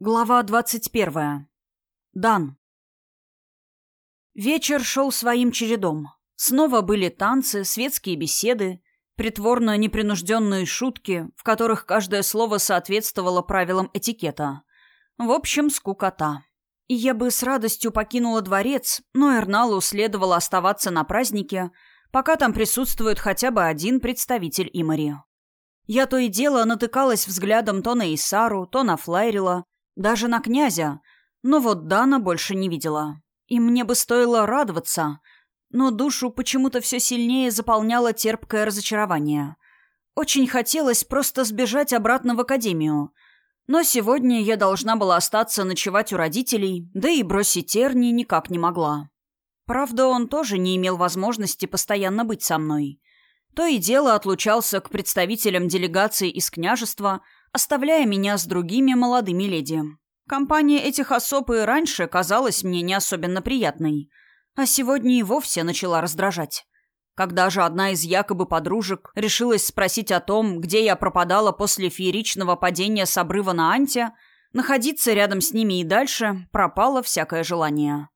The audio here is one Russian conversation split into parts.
Глава двадцать первая. Дан. Вечер шел своим чередом. Снова были танцы, светские беседы, притворно непринужденные шутки, в которых каждое слово соответствовало правилам этикета. В общем, скукота. И я бы с радостью покинула дворец, но Эрналу следовало оставаться на празднике, пока там присутствует хотя бы один представитель Имари. Я то и дело натыкалась взглядом то на Исару, то на Флайрила, даже на князя, но вот Дана больше не видела. И мне бы стоило радоваться, но душу почему-то все сильнее заполняло терпкое разочарование. Очень хотелось просто сбежать обратно в академию. Но сегодня я должна была остаться ночевать у родителей, да и бросить Терни никак не могла. Правда, он тоже не имел возможности постоянно быть со мной. То и дело отлучался к представителям делегации из княжества – оставляя меня с другими молодыми леди. Компания этих особ и раньше казалась мне не особенно приятной, а сегодня и вовсе начала раздражать. Когда же одна из якобы подружек решилась спросить о том, где я пропадала после фееричного падения с обрыва на Анте, находиться рядом с ними и дальше пропало всякое желание.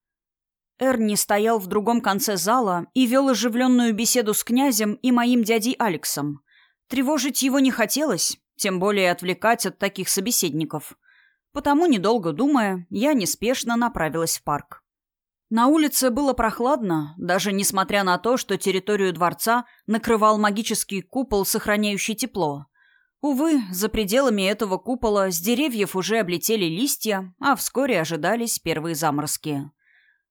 Эрни стоял в другом конце зала и вел оживленную беседу с князем и моим дядей Алексом. Тревожить его не хотелось, тем более отвлекать от таких собеседников. Потому, недолго думая, я неспешно направилась в парк. На улице было прохладно, даже несмотря на то, что территорию дворца накрывал магический купол, сохраняющий тепло. Увы, за пределами этого купола с деревьев уже облетели листья, а вскоре ожидались первые заморозки.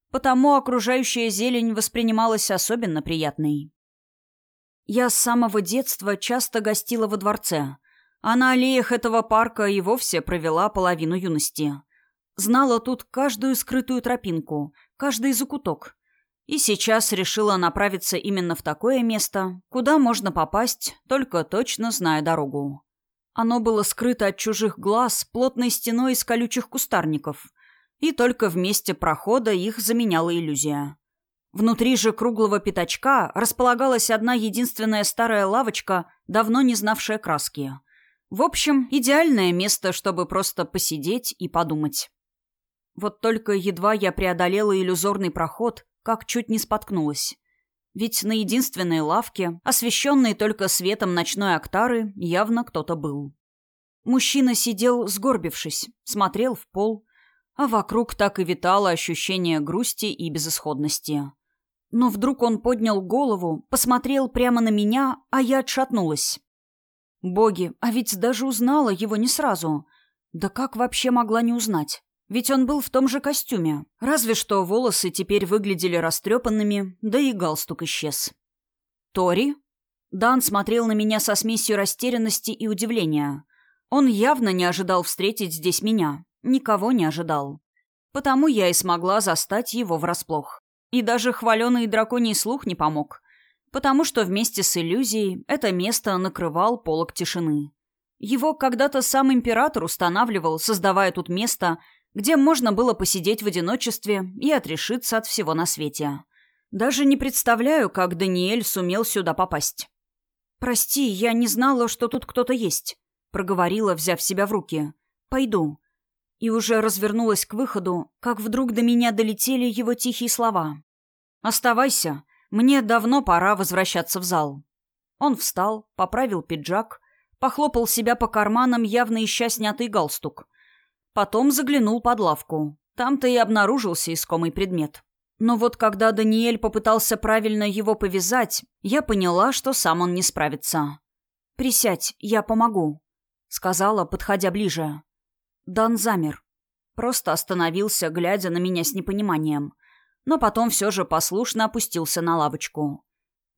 Потому окружающая зелень воспринималась особенно приятной. Я с самого детства часто гостила во дворце, а на аллеях этого парка и вовсе провела половину юности. Знала тут каждую скрытую тропинку, каждый закуток. И сейчас решила направиться именно в такое место, куда можно попасть, только точно зная дорогу. Оно было скрыто от чужих глаз плотной стеной из колючих кустарников, и только в месте прохода их заменяла иллюзия. Внутри же круглого пятачка располагалась одна единственная старая лавочка, давно не знавшая краски — в общем, идеальное место, чтобы просто посидеть и подумать. Вот только едва я преодолела иллюзорный проход, как чуть не споткнулась. Ведь на единственной лавке, освещенной только светом ночной октары, явно кто-то был. Мужчина сидел, сгорбившись, смотрел в пол, а вокруг так и витало ощущение грусти и безысходности. Но вдруг он поднял голову, посмотрел прямо на меня, а я отшатнулась. Боги, а ведь даже узнала его не сразу. Да как вообще могла не узнать? Ведь он был в том же костюме. Разве что волосы теперь выглядели растрепанными, да и галстук исчез. «Тори?» Дан смотрел на меня со смесью растерянности и удивления. Он явно не ожидал встретить здесь меня. Никого не ожидал. Потому я и смогла застать его врасплох. И даже хваленый драконий слух не помог потому что вместе с иллюзией это место накрывал полог тишины. Его когда-то сам император устанавливал, создавая тут место, где можно было посидеть в одиночестве и отрешиться от всего на свете. Даже не представляю, как Даниэль сумел сюда попасть. «Прости, я не знала, что тут кто-то есть», — проговорила, взяв себя в руки. «Пойду». И уже развернулась к выходу, как вдруг до меня долетели его тихие слова. «Оставайся. Мне давно пора возвращаться в зал. Он встал, поправил пиджак, похлопал себя по карманам, явно ища снятый галстук. Потом заглянул под лавку. Там-то и обнаружился искомый предмет. Но вот когда Даниэль попытался правильно его повязать, я поняла, что сам он не справится. «Присядь, я помогу», — сказала, подходя ближе. Дан замер. Просто остановился, глядя на меня с непониманием но потом все же послушно опустился на лавочку.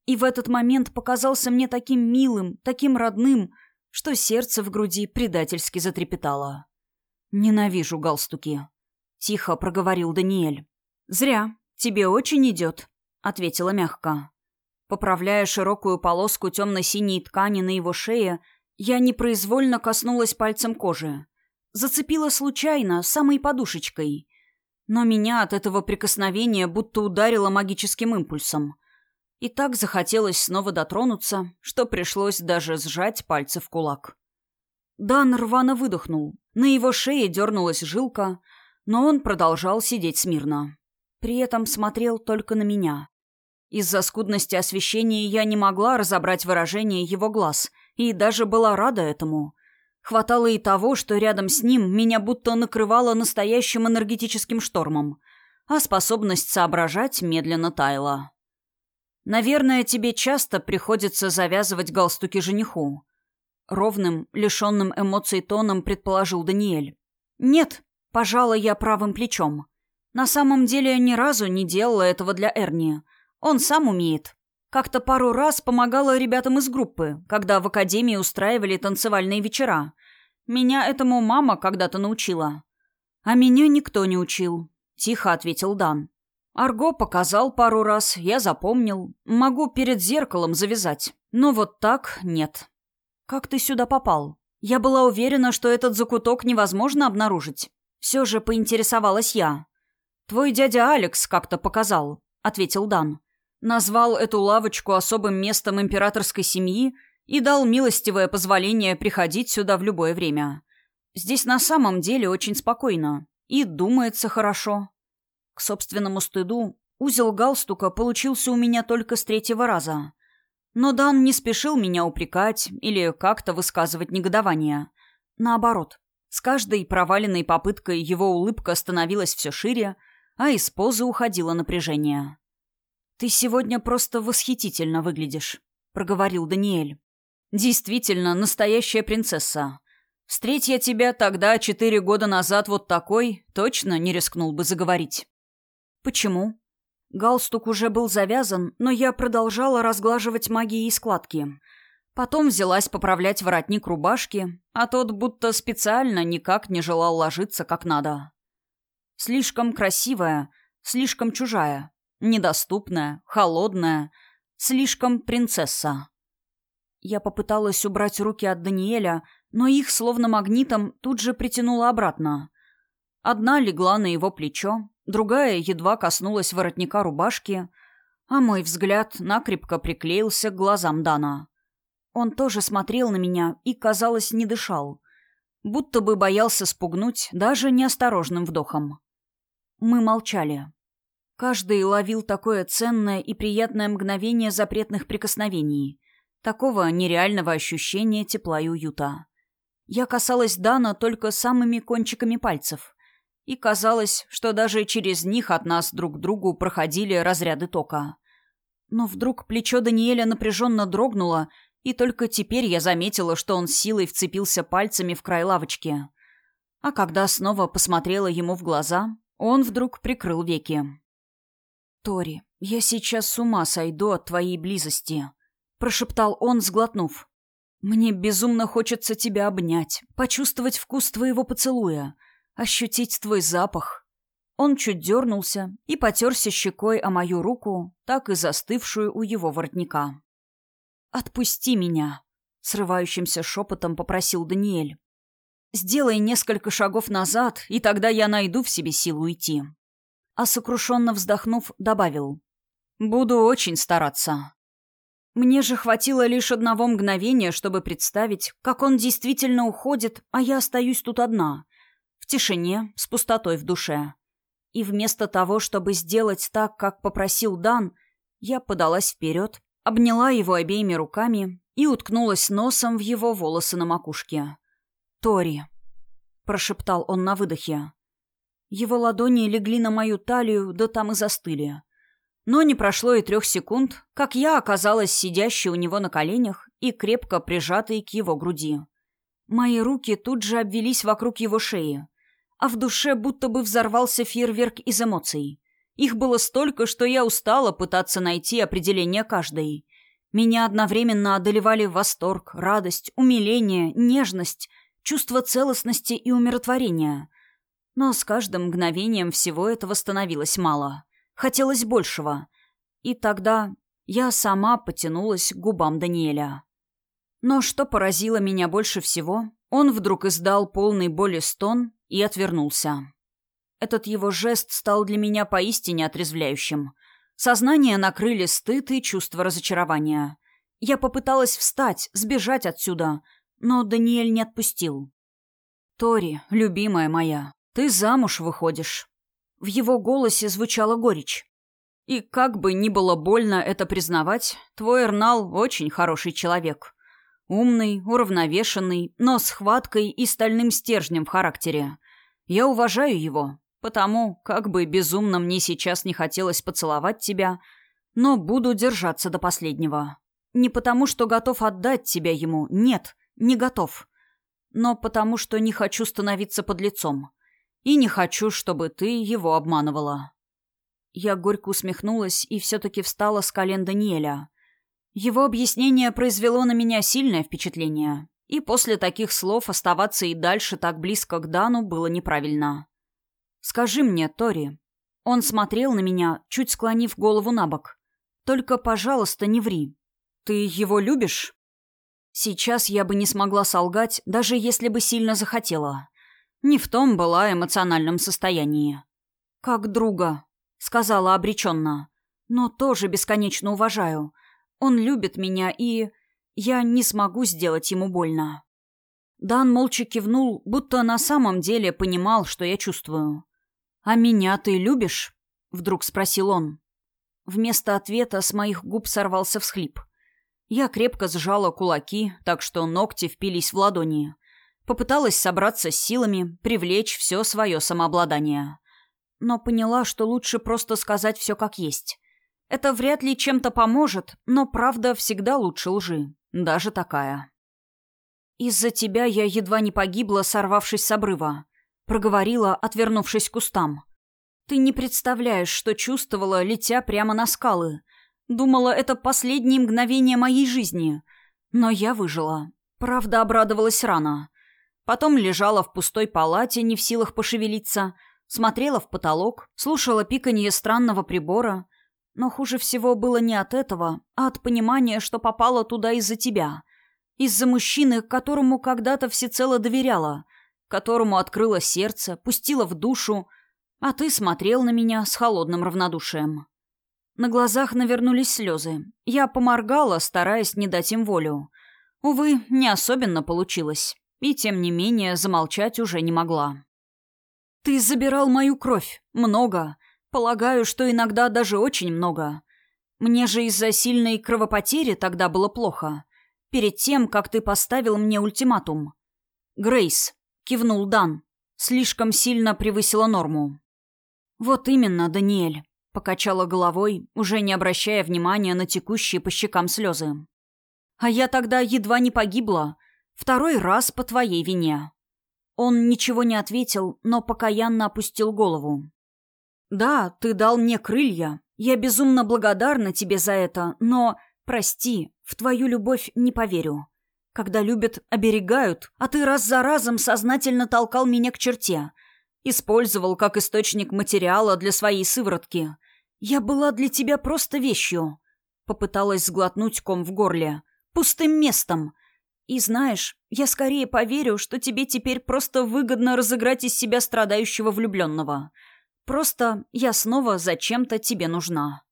И в этот момент показался мне таким милым, таким родным, что сердце в груди предательски затрепетало. «Ненавижу галстуки», — тихо проговорил Даниэль. «Зря. Тебе очень идет», — ответила мягко. Поправляя широкую полоску темно-синей ткани на его шее, я непроизвольно коснулась пальцем кожи. Зацепила случайно, самой подушечкой — но меня от этого прикосновения будто ударило магическим импульсом. И так захотелось снова дотронуться, что пришлось даже сжать пальцы в кулак. Дан рвано выдохнул, На его шее дернулась жилка, но он продолжал сидеть смирно. При этом смотрел только на меня. Из-за скудности освещения я не могла разобрать выражение его глаз и даже была рада этому. Хватало и того, что рядом с ним меня будто накрывало настоящим энергетическим штормом, а способность соображать медленно таяла. «Наверное, тебе часто приходится завязывать галстуки жениху», Ровным, лишенным эмоций тоном предположил Даниэль. «Нет», — пожала я правым плечом. «На самом деле ни разу не делала этого для Эрни. Он сам умеет. Как-то пару раз помогала ребятам из группы, когда в академии устраивали танцевальные вечера. Меня этому мама когда-то научила». «А меня никто не учил», — тихо ответил Дан. «Арго показал пару раз, я запомнил. Могу перед зеркалом завязать. Но вот так нет». «Как ты сюда попал? Я была уверена, что этот закуток невозможно обнаружить. Все же поинтересовалась я». «Твой дядя Алекс как-то показал», — ответил Дан. «Назвал эту лавочку особым местом императорской семьи и дал милостивое позволение приходить сюда в любое время. Здесь на самом деле очень спокойно. И думается хорошо». К собственному стыду, узел галстука получился у меня только с третьего раза. Но Дан не спешил меня упрекать или как-то высказывать негодование. Наоборот, с каждой проваленной попыткой его улыбка становилась все шире, а из позы уходило напряжение. «Ты сегодня просто восхитительно выглядишь», — проговорил Даниэль. «Действительно, настоящая принцесса. Встреть я тебя тогда, четыре года назад, вот такой, точно не рискнул бы заговорить». «Почему?» Галстук уже был завязан, но я продолжала разглаживать магией складки. Потом взялась поправлять воротник рубашки, а тот будто специально никак не желал ложиться как надо. Слишком красивая, слишком чужая, недоступная, холодная, слишком принцесса. Я попыталась убрать руки от Даниэля, но их, словно магнитом, тут же притянула обратно. Одна легла на его плечо, другая едва коснулась воротника рубашки, а мой взгляд накрепко приклеился к глазам Дана. Он тоже смотрел на меня и, казалось, не дышал, будто бы боялся спугнуть даже неосторожным вдохом. Мы молчали. Каждый ловил такое ценное и приятное мгновение запретных прикосновений, такого нереального ощущения тепла и уюта. Я касалась Дана только самыми кончиками пальцев, и казалось, что даже через них от нас друг к другу проходили разряды тока. Но вдруг плечо Даниэля напряженно дрогнуло, и только теперь я заметила, что он силой вцепился пальцами в край лавочки. А когда снова посмотрела ему в глаза, он вдруг прикрыл веки. «Тори, я сейчас с ума сойду от твоей близости», — прошептал он, сглотнув. «Мне безумно хочется тебя обнять, почувствовать вкус твоего поцелуя» ощутить твой запах». Он чуть дернулся и потерся щекой о мою руку, так и застывшую у его воротника. «Отпусти меня», — срывающимся шепотом попросил Даниэль. «Сделай несколько шагов назад, и тогда я найду в себе силу уйти». А сокрушенно вздохнув, добавил. «Буду очень стараться». Мне же хватило лишь одного мгновения, чтобы представить, как он действительно уходит, а я остаюсь тут одна, в тишине, с пустотой в душе. И вместо того, чтобы сделать так, как попросил Дан, я подалась вперед, обняла его обеими руками и уткнулась носом в его волосы на макушке. «Тори», — прошептал он на выдохе. Его ладони легли на мою талию, да там и застыли. Но не прошло и трех секунд, как я оказалась сидящей у него на коленях и крепко прижатой к его груди. Мои руки тут же обвелись вокруг его шеи а в душе будто бы взорвался фейерверк из эмоций. Их было столько, что я устала пытаться найти определение каждой. Меня одновременно одолевали восторг, радость, умиление, нежность, чувство целостности и умиротворения. Но с каждым мгновением всего этого становилось мало. Хотелось большего. И тогда я сама потянулась к губам Даниэля. Но что поразило меня больше всего, он вдруг издал полный боли стон и отвернулся. Этот его жест стал для меня поистине отрезвляющим. Сознание накрыли стыд и чувство разочарования. Я попыталась встать, сбежать отсюда, но Даниэль не отпустил. «Тори, любимая моя, ты замуж выходишь». В его голосе звучала горечь. И как бы ни было больно это признавать, твой Эрнал очень хороший человек. Умный, уравновешенный, но с хваткой и стальным стержнем в характере. Я уважаю его, потому, как бы безумно мне сейчас не хотелось поцеловать тебя, но буду держаться до последнего. Не потому, что готов отдать тебя ему, нет, не готов. Но потому, что не хочу становиться под лицом. И не хочу, чтобы ты его обманывала. Я горько усмехнулась и все-таки встала с колен Даниэля. Его объяснение произвело на меня сильное впечатление, и после таких слов оставаться и дальше так близко к Дану было неправильно. «Скажи мне, Тори». Он смотрел на меня, чуть склонив голову на бок. «Только, пожалуйста, не ври. Ты его любишь?» Сейчас я бы не смогла солгать, даже если бы сильно захотела. Не в том была эмоциональном состоянии. «Как друга», — сказала обреченно. «Но тоже бесконечно уважаю. Он любит меня, и я не смогу сделать ему больно». Дан молча кивнул, будто на самом деле понимал, что я чувствую. «А меня ты любишь?» — вдруг спросил он. Вместо ответа с моих губ сорвался всхлип. Я крепко сжала кулаки, так что ногти впились в ладони. Попыталась собраться с силами, привлечь все свое самообладание. Но поняла, что лучше просто сказать все как есть. Это вряд ли чем-то поможет, но правда всегда лучше лжи. Даже такая. «Из-за тебя я едва не погибла, сорвавшись с обрыва», — проговорила, отвернувшись к кустам. «Ты не представляешь, что чувствовала, летя прямо на скалы. Думала, это последние мгновения моей жизни. Но я выжила. Правда, обрадовалась рано. Потом лежала в пустой палате, не в силах пошевелиться, смотрела в потолок, слушала пиканье странного прибора, но хуже всего было не от этого, а от понимания, что попала туда из-за тебя. Из-за мужчины, которому когда-то всецело доверяла, которому открыла сердце, пустила в душу, а ты смотрел на меня с холодным равнодушием. На глазах навернулись слезы. Я поморгала, стараясь не дать им волю. Увы, не особенно получилось. И, тем не менее, замолчать уже не могла. «Ты забирал мою кровь. Много. Полагаю, что иногда даже очень много. Мне же из-за сильной кровопотери тогда было плохо. Перед тем, как ты поставил мне ультиматум. Грейс, кивнул Дан, слишком сильно превысила норму. Вот именно, Даниэль, покачала головой, уже не обращая внимания на текущие по щекам слезы. А я тогда едва не погибла. Второй раз по твоей вине. Он ничего не ответил, но покаянно опустил голову. «Да, ты дал мне крылья. Я безумно благодарна тебе за это, но, прости, в твою любовь не поверю. Когда любят, оберегают, а ты раз за разом сознательно толкал меня к черте. Использовал как источник материала для своей сыворотки. Я была для тебя просто вещью». Попыталась сглотнуть ком в горле. «Пустым местом». И знаешь, я скорее поверю, что тебе теперь просто выгодно разыграть из себя страдающего влюбленного. Просто я снова зачем-то тебе нужна.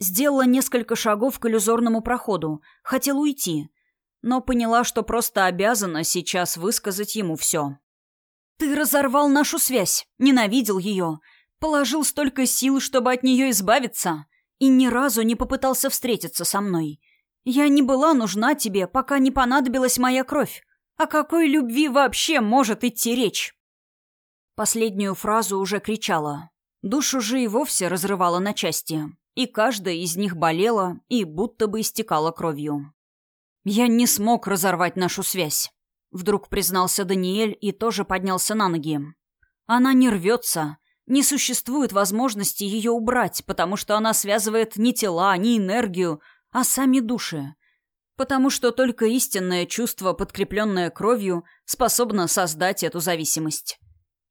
Сделала несколько шагов к иллюзорному проходу. Хотела уйти. Но поняла, что просто обязана сейчас высказать ему все. «Ты разорвал нашу связь, ненавидел ее, положил столько сил, чтобы от нее избавиться, и ни разу не попытался встретиться со мной. Я не была нужна тебе, пока не понадобилась моя кровь. О какой любви вообще может идти речь?» Последнюю фразу уже кричала. Душу же и вовсе разрывала на части. И каждая из них болела и будто бы истекала кровью. «Я не смог разорвать нашу связь», — вдруг признался Даниэль и тоже поднялся на ноги. «Она не рвется. Не существует возможности ее убрать, потому что она связывает не тела, не энергию, а сами души. Потому что только истинное чувство, подкрепленное кровью, способно создать эту зависимость.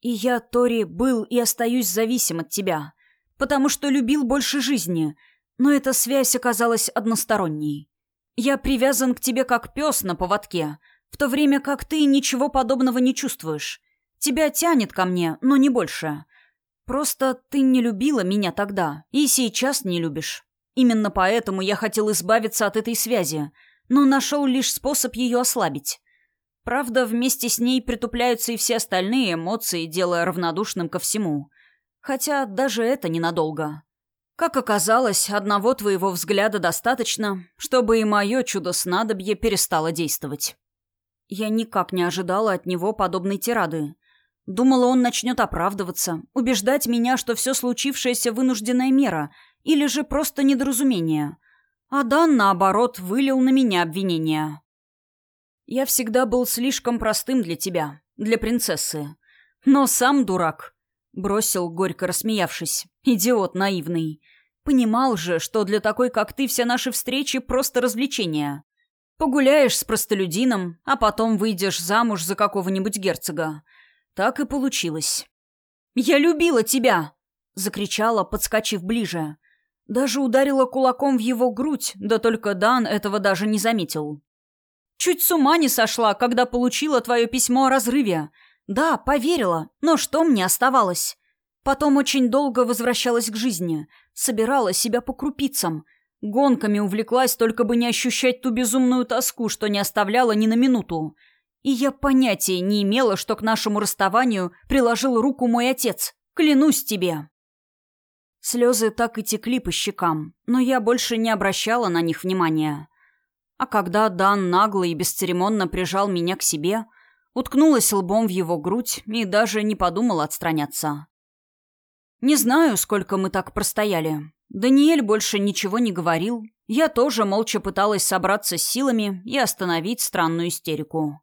И я, Тори, был и остаюсь зависим от тебя, потому что любил больше жизни, но эта связь оказалась односторонней. Я привязан к тебе как пес на поводке, в то время как ты ничего подобного не чувствуешь. Тебя тянет ко мне, но не больше. Просто ты не любила меня тогда и сейчас не любишь. Именно поэтому я хотел избавиться от этой связи, но нашел лишь способ ее ослабить. Правда, вместе с ней притупляются и все остальные эмоции, делая равнодушным ко всему. Хотя даже это ненадолго. Как оказалось, одного твоего взгляда достаточно, чтобы и мое чудо-снадобье перестало действовать. Я никак не ожидала от него подобной тирады. Думала, он начнет оправдываться, убеждать меня, что все случившееся вынужденная мера или же просто недоразумение. А Дан, наоборот, вылил на меня обвинения. Я всегда был слишком простым для тебя, для принцессы. Но сам дурак. Бросил, горько рассмеявшись. Идиот наивный. Понимал же, что для такой, как ты, все наши встречи просто развлечения. Погуляешь с простолюдином, а потом выйдешь замуж за какого-нибудь герцога. Так и получилось. «Я любила тебя!» — закричала, подскочив ближе. Даже ударила кулаком в его грудь, да только Дан этого даже не заметил. «Чуть с ума не сошла, когда получила твое письмо о разрыве. Да, поверила, но что мне оставалось? Потом очень долго возвращалась к жизни, собирала себя по крупицам, гонками увлеклась, только бы не ощущать ту безумную тоску, что не оставляла ни на минуту. И я понятия не имела, что к нашему расставанию приложил руку мой отец. Клянусь тебе. Слезы так и текли по щекам, но я больше не обращала на них внимания. А когда Дан нагло и бесцеремонно прижал меня к себе – уткнулась лбом в его грудь и даже не подумала отстраняться. Не знаю, сколько мы так простояли. Даниэль больше ничего не говорил. Я тоже молча пыталась собраться с силами и остановить странную истерику.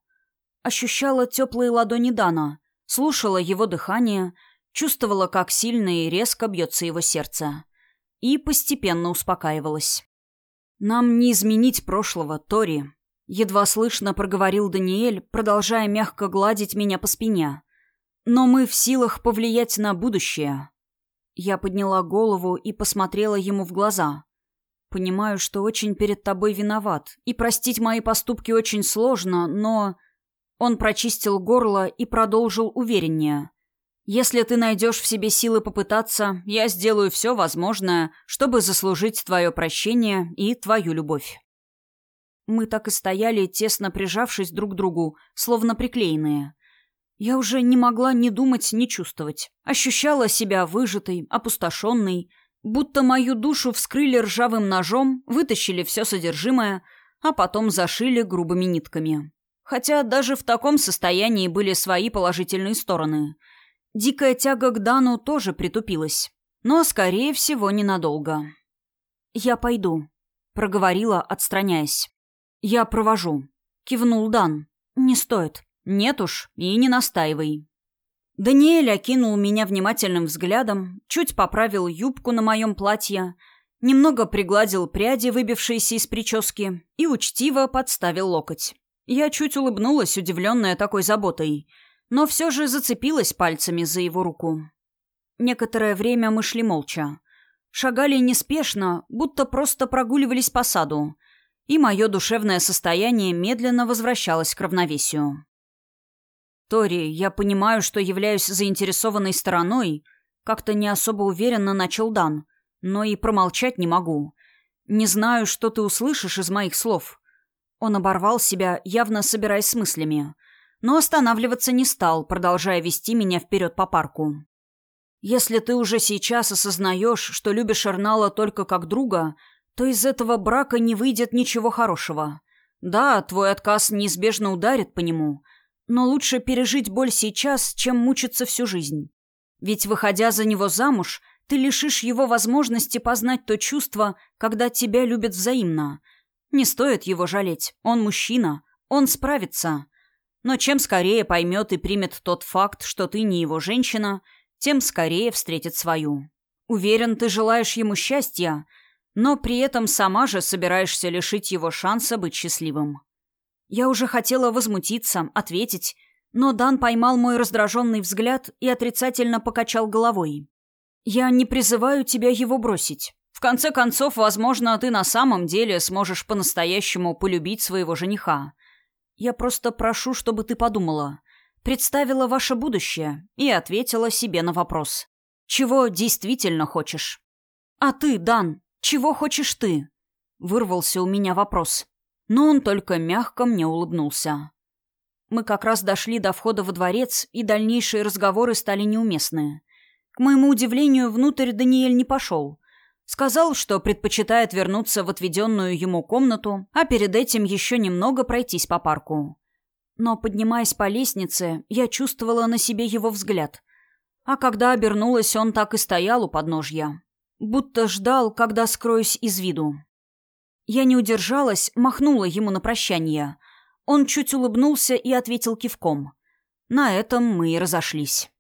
Ощущала теплые ладони Дана, слушала его дыхание, чувствовала, как сильно и резко бьется его сердце. И постепенно успокаивалась. «Нам не изменить прошлого, Тори», Едва слышно проговорил Даниэль, продолжая мягко гладить меня по спине. «Но мы в силах повлиять на будущее». Я подняла голову и посмотрела ему в глаза. «Понимаю, что очень перед тобой виноват, и простить мои поступки очень сложно, но...» Он прочистил горло и продолжил увереннее. «Если ты найдешь в себе силы попытаться, я сделаю все возможное, чтобы заслужить твое прощение и твою любовь». Мы так и стояли, тесно прижавшись друг к другу, словно приклеенные. Я уже не могла ни думать, ни чувствовать. Ощущала себя выжатой, опустошенной, будто мою душу вскрыли ржавым ножом, вытащили все содержимое, а потом зашили грубыми нитками. Хотя даже в таком состоянии были свои положительные стороны. Дикая тяга к Дану тоже притупилась. Но, скорее всего, ненадолго. «Я пойду», — проговорила, отстраняясь. «Я провожу», — кивнул Дан. «Не стоит». «Нет уж, и не настаивай». Даниэль окинул меня внимательным взглядом, чуть поправил юбку на моем платье, немного пригладил пряди, выбившиеся из прически, и учтиво подставил локоть. Я чуть улыбнулась, удивленная такой заботой, но все же зацепилась пальцами за его руку. Некоторое время мы шли молча. Шагали неспешно, будто просто прогуливались по саду, и мое душевное состояние медленно возвращалось к равновесию. «Тори, я понимаю, что являюсь заинтересованной стороной», как-то не особо уверенно начал Дан, но и промолчать не могу. Не знаю, что ты услышишь из моих слов. Он оборвал себя, явно собираясь с мыслями, но останавливаться не стал, продолжая вести меня вперед по парку. Если ты уже сейчас осознаешь, что любишь Эрнала только как друга, то из этого брака не выйдет ничего хорошего. Да, твой отказ неизбежно ударит по нему, но лучше пережить боль сейчас, чем мучиться всю жизнь. Ведь, выходя за него замуж, ты лишишь его возможности познать то чувство, когда тебя любят взаимно. Не стоит его жалеть, он мужчина, он справится. Но чем скорее поймет и примет тот факт, что ты не его женщина, тем скорее встретит свою. Уверен, ты желаешь ему счастья, но при этом сама же собираешься лишить его шанса быть счастливым. Я уже хотела возмутиться, ответить, но Дан поймал мой раздраженный взгляд и отрицательно покачал головой. «Я не призываю тебя его бросить. В конце концов, возможно, ты на самом деле сможешь по-настоящему полюбить своего жениха. Я просто прошу, чтобы ты подумала, представила ваше будущее и ответила себе на вопрос. Чего действительно хочешь? А ты, Дан, «Чего хочешь ты?» — вырвался у меня вопрос. Но он только мягко мне улыбнулся. Мы как раз дошли до входа во дворец, и дальнейшие разговоры стали неуместны. К моему удивлению, внутрь Даниэль не пошел. Сказал, что предпочитает вернуться в отведенную ему комнату, а перед этим еще немного пройтись по парку. Но, поднимаясь по лестнице, я чувствовала на себе его взгляд. А когда обернулась, он так и стоял у подножья. Будто ждал, когда скроюсь из виду. Я не удержалась, махнула ему на прощание. Он чуть улыбнулся и ответил кивком. На этом мы и разошлись.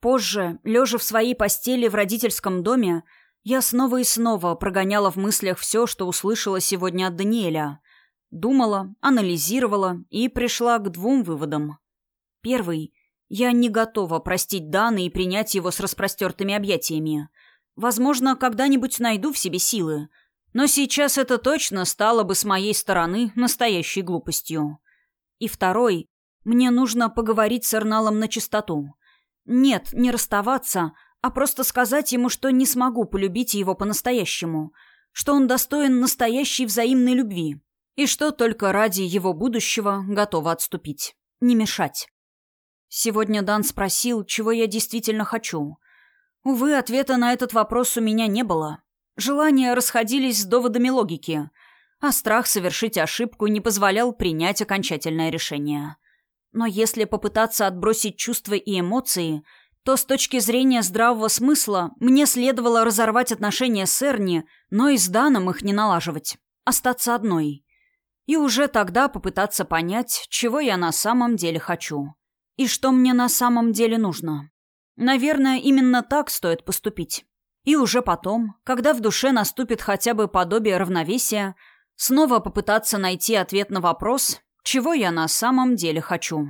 Позже, лежа в своей постели в родительском доме, я снова и снова прогоняла в мыслях все, что услышала сегодня от Даниэля. Думала, анализировала и пришла к двум выводам. Первый. Я не готова простить Дана и принять его с распростертыми объятиями. Возможно, когда-нибудь найду в себе силы. Но сейчас это точно стало бы с моей стороны настоящей глупостью. И второй. Мне нужно поговорить с Эрналом на чистоту. Нет, не расставаться, а просто сказать ему, что не смогу полюбить его по-настоящему, что он достоин настоящей взаимной любви, и что только ради его будущего готова отступить. Не мешать. Сегодня Дан спросил, чего я действительно хочу. Увы, ответа на этот вопрос у меня не было. Желания расходились с доводами логики, а страх совершить ошибку не позволял принять окончательное решение. Но если попытаться отбросить чувства и эмоции, то с точки зрения здравого смысла мне следовало разорвать отношения с Эрни, но и с Даном их не налаживать. Остаться одной. И уже тогда попытаться понять, чего я на самом деле хочу. И что мне на самом деле нужно. Наверное, именно так стоит поступить. И уже потом, когда в душе наступит хотя бы подобие равновесия, снова попытаться найти ответ на вопрос, чего я на самом деле хочу.